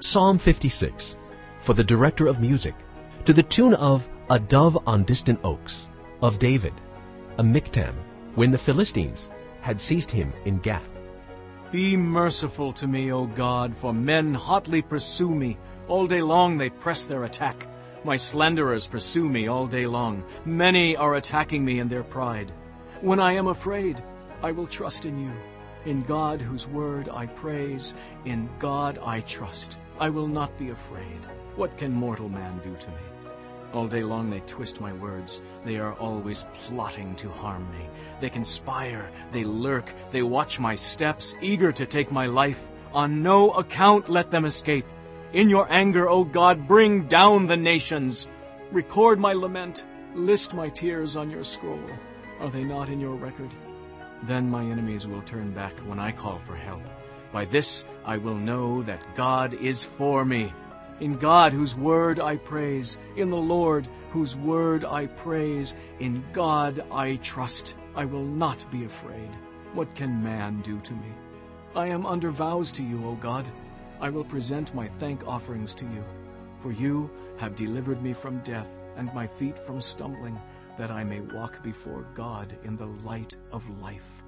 Psalm 56, for the director of music, to the tune of A Dove on Distant Oaks, of David, a miktam, when the Philistines had seized him in Gath. Be merciful to me, O God, for men hotly pursue me. All day long they press their attack. My slanderers pursue me all day long. Many are attacking me in their pride. When I am afraid, I will trust in you. In God whose word I praise, in God I trust. I will not be afraid. What can mortal man do to me? All day long they twist my words. They are always plotting to harm me. They conspire, they lurk, they watch my steps, eager to take my life. On no account let them escape. In your anger, O God, bring down the nations. Record my lament. List my tears on your scroll. Are they not in your record? Then my enemies will turn back when I call for help. By this I will know that God is for me. In God whose word I praise, in the Lord whose word I praise, in God I trust. I will not be afraid. What can man do to me? I am under vows to you, O God. I will present my thank offerings to you. For you have delivered me from death and my feet from stumbling, that I may walk before God in the light of life.